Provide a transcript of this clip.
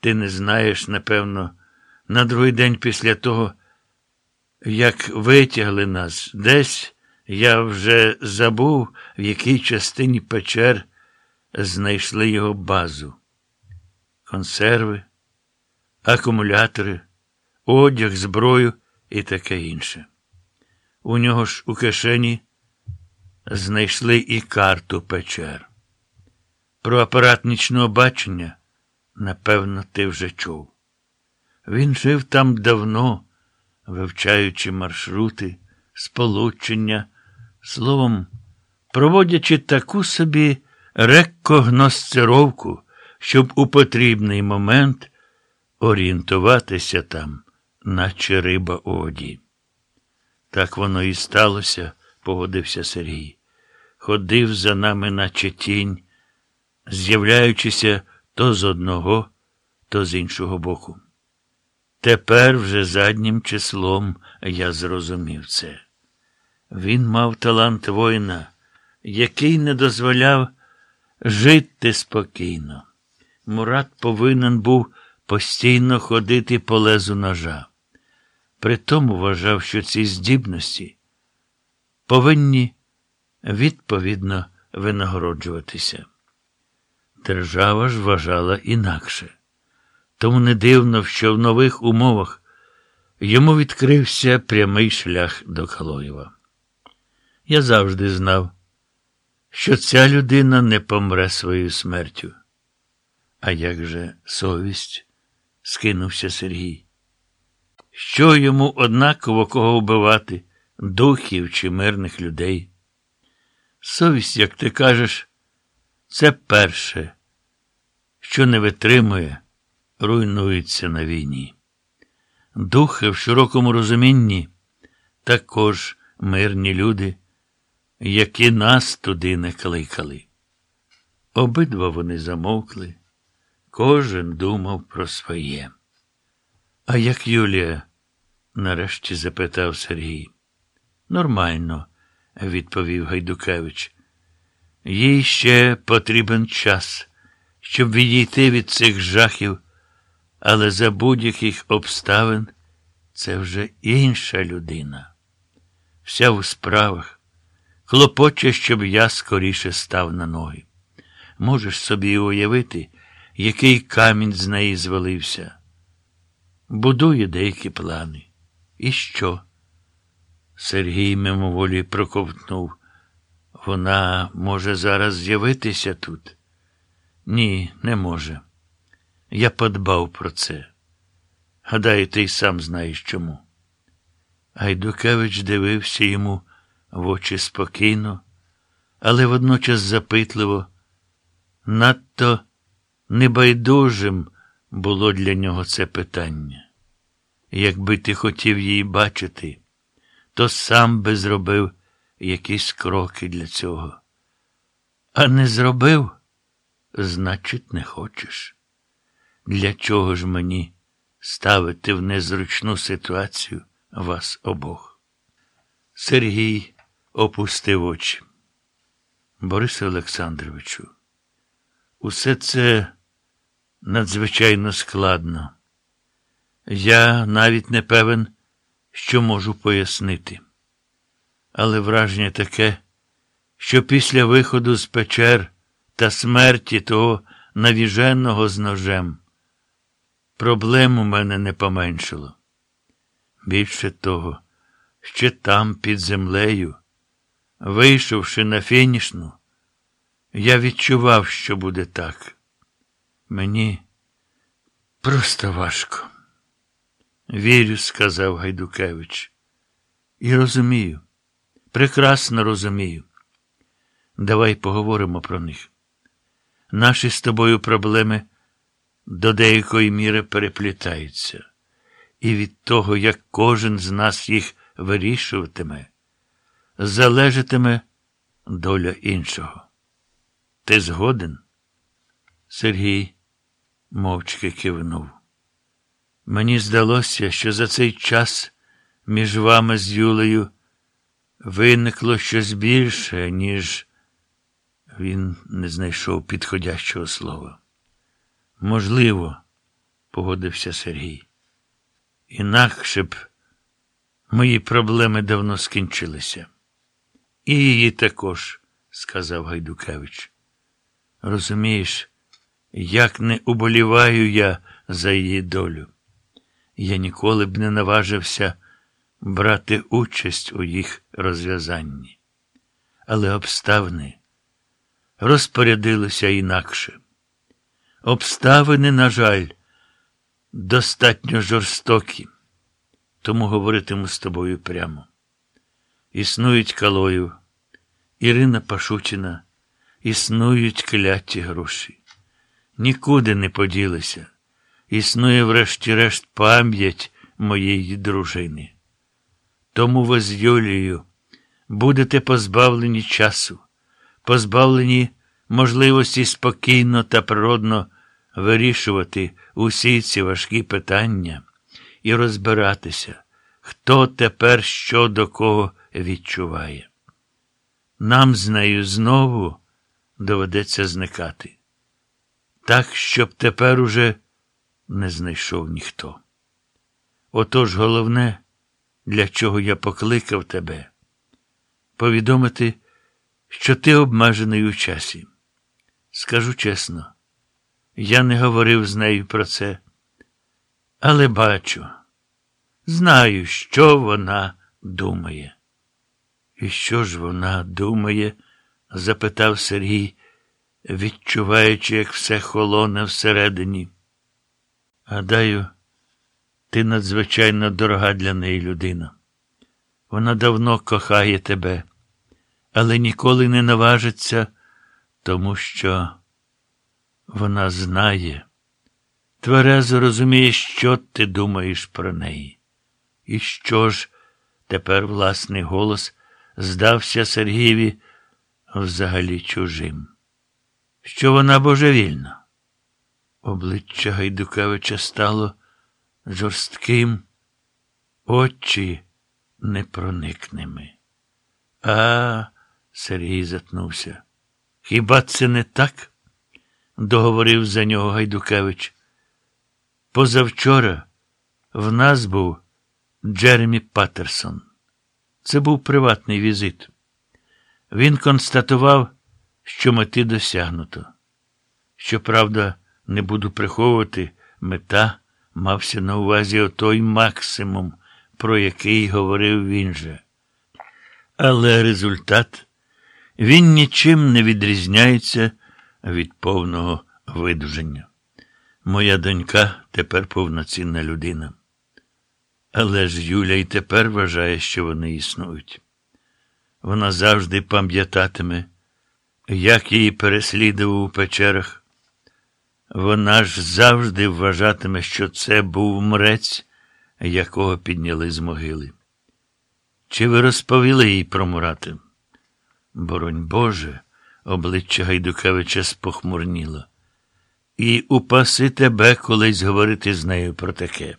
Ти не знаєш, напевно, на другий день після того, як витягли нас, десь я вже забув, в якій частині печер знайшли його базу. Консерви, акумулятори, одяг, зброю і таке інше. У нього ж у кишені знайшли і карту печер. Про апарат нічного бачення, напевно, ти вже чув. Він жив там давно, вивчаючи маршрути, сполучення, словом, проводячи таку собі рекогносцировку, щоб у потрібний момент орієнтуватися там, наче риба оді. Так воно і сталося, погодився Сергій. Ходив за нами, наче тінь, з'являючися то з одного, то з іншого боку. Тепер вже заднім числом я зрозумів це. Він мав талант воїна, який не дозволяв жити спокійно. Мурат повинен був постійно ходити по лезу ножа. Притому вважав, що ці здібності повинні відповідно винагороджуватися. Держава ж вважала інакше. Тому не дивно, що в нових умовах йому відкрився прямий шлях до Калоєва. Я завжди знав, що ця людина не помре своєю смертю. А як же совість? скинувся Сергій. Що йому однаково кого вбивати, духів чи мирних людей? Совість, як ти кажеш, це перше, що не витримує, руйнується на війні. Духи в широкому розумінні також мирні люди, які нас туди не кликали. Обидва вони замовкли, кожен думав про своє. А як Юлія? нарешті запитав Сергій. Нормально, відповів Гайдукевич. Їй ще потрібен час, щоб відійти від цих жахів, але за будь-яких обставин це вже інша людина. Вся у справах, хлопоче, щоб я скоріше став на ноги. Можеш собі уявити, який камінь з неї звалився. Будує деякі плани. І що? Сергій мимоволі проковтнув. Вона може зараз з'явитися тут? Ні, не може. Я подбав про це. Гадаю, ти й сам знаєш чому. Гайдукевич дивився йому в очі спокійно, але водночас запитливо, надто небайдужим було для нього це питання. Якби ти хотів її бачити, то сам би зробив якісь кроки для цього. А не зробив, значить, не хочеш. Для чого ж мені ставити в незручну ситуацію вас обох? Сергій опустив очі. Борисе Олександровичу, усе це надзвичайно складно. Я навіть не певен, що можу пояснити. Але враження таке, що після виходу з печер та смерті того навіженого з ножем проблем у мене не поменшило. Більше того, ще там, під землею, вийшовши на фінішну, я відчував, що буде так. Мені просто важко. Вірю, сказав Гайдукевич. І розумію, прекрасно розумію. Давай поговоримо про них. Наші з тобою проблеми до деякої міри переплітаються, і від того, як кожен з нас їх вирішуватиме, залежатиме доля іншого. Ти згоден? Сергій мовчки кивнув. Мені здалося, що за цей час між вами з Юлею виникло щось більше, ніж він не знайшов підходящого слова. Можливо, погодився Сергій. Інакше б мої проблеми давно скінчилися. І її також, сказав Гайдукевич. Розумієш, як не уболіваю я за її долю. Я ніколи б не наважився брати участь у їх розв'язанні. Але обставини розпорядилися інакше. Обставини, на жаль, достатньо жорстокі, тому говоритиму з тобою прямо. Існують Калоїв, Ірина Пашучина, існують кляті гроші. Нікуди не поділися. Існує, врешті-решт, пам'ять моєї дружини. Тому ви з Юлією будете позбавлені часу, позбавлені можливості спокійно та природно вирішувати усі ці важкі питання і розбиратися, хто тепер що до кого відчуває. Нам з нею знову доведеться зникати. Так, щоб тепер уже не знайшов ніхто. Отож головне, для чого я покликав тебе, повідомити, що ти обмежений у часі. Скажу чесно, я не говорив з нею про це, але бачу, знаю, що вона думає. І що ж вона думає? запитав Сергій, відчуваючи, як все холоне всередині. Гадаю, ти надзвичайно дорога для неї людина. Вона давно кохає тебе, але ніколи не наважиться, тому що вона знає, тверезо розуміє, що ти думаєш про неї. І що ж тепер власний голос здався Сергієві взагалі чужим? Що вона божевільна? Обличчя Гайдукевича стало жорстким, очі непроникними. А, Сергій затнувся. Хіба це не так? договорив за нього Гайдукевич. Позавчора в нас був Джеремі Паттерсон. Це був приватний візит. Він констатував, що мети досягнуто. Щоправда, не буду приховувати, мета мався на увазі отой максимум, про який говорив він же. Але результат він нічим не відрізняється від повного видуження. Моя донька тепер повноцінна людина. Але ж Юля й тепер вважає, що вони існують. Вона завжди пам'ятатиме, як її переслідував у печерах. Вона ж завжди вважатиме, що це був мрець, якого підняли з могили. Чи ви розповіли їй про Мурати? Боронь Боже, обличчя Гайдукевича спохмурніло. І упаси тебе колись говорити з нею про таке.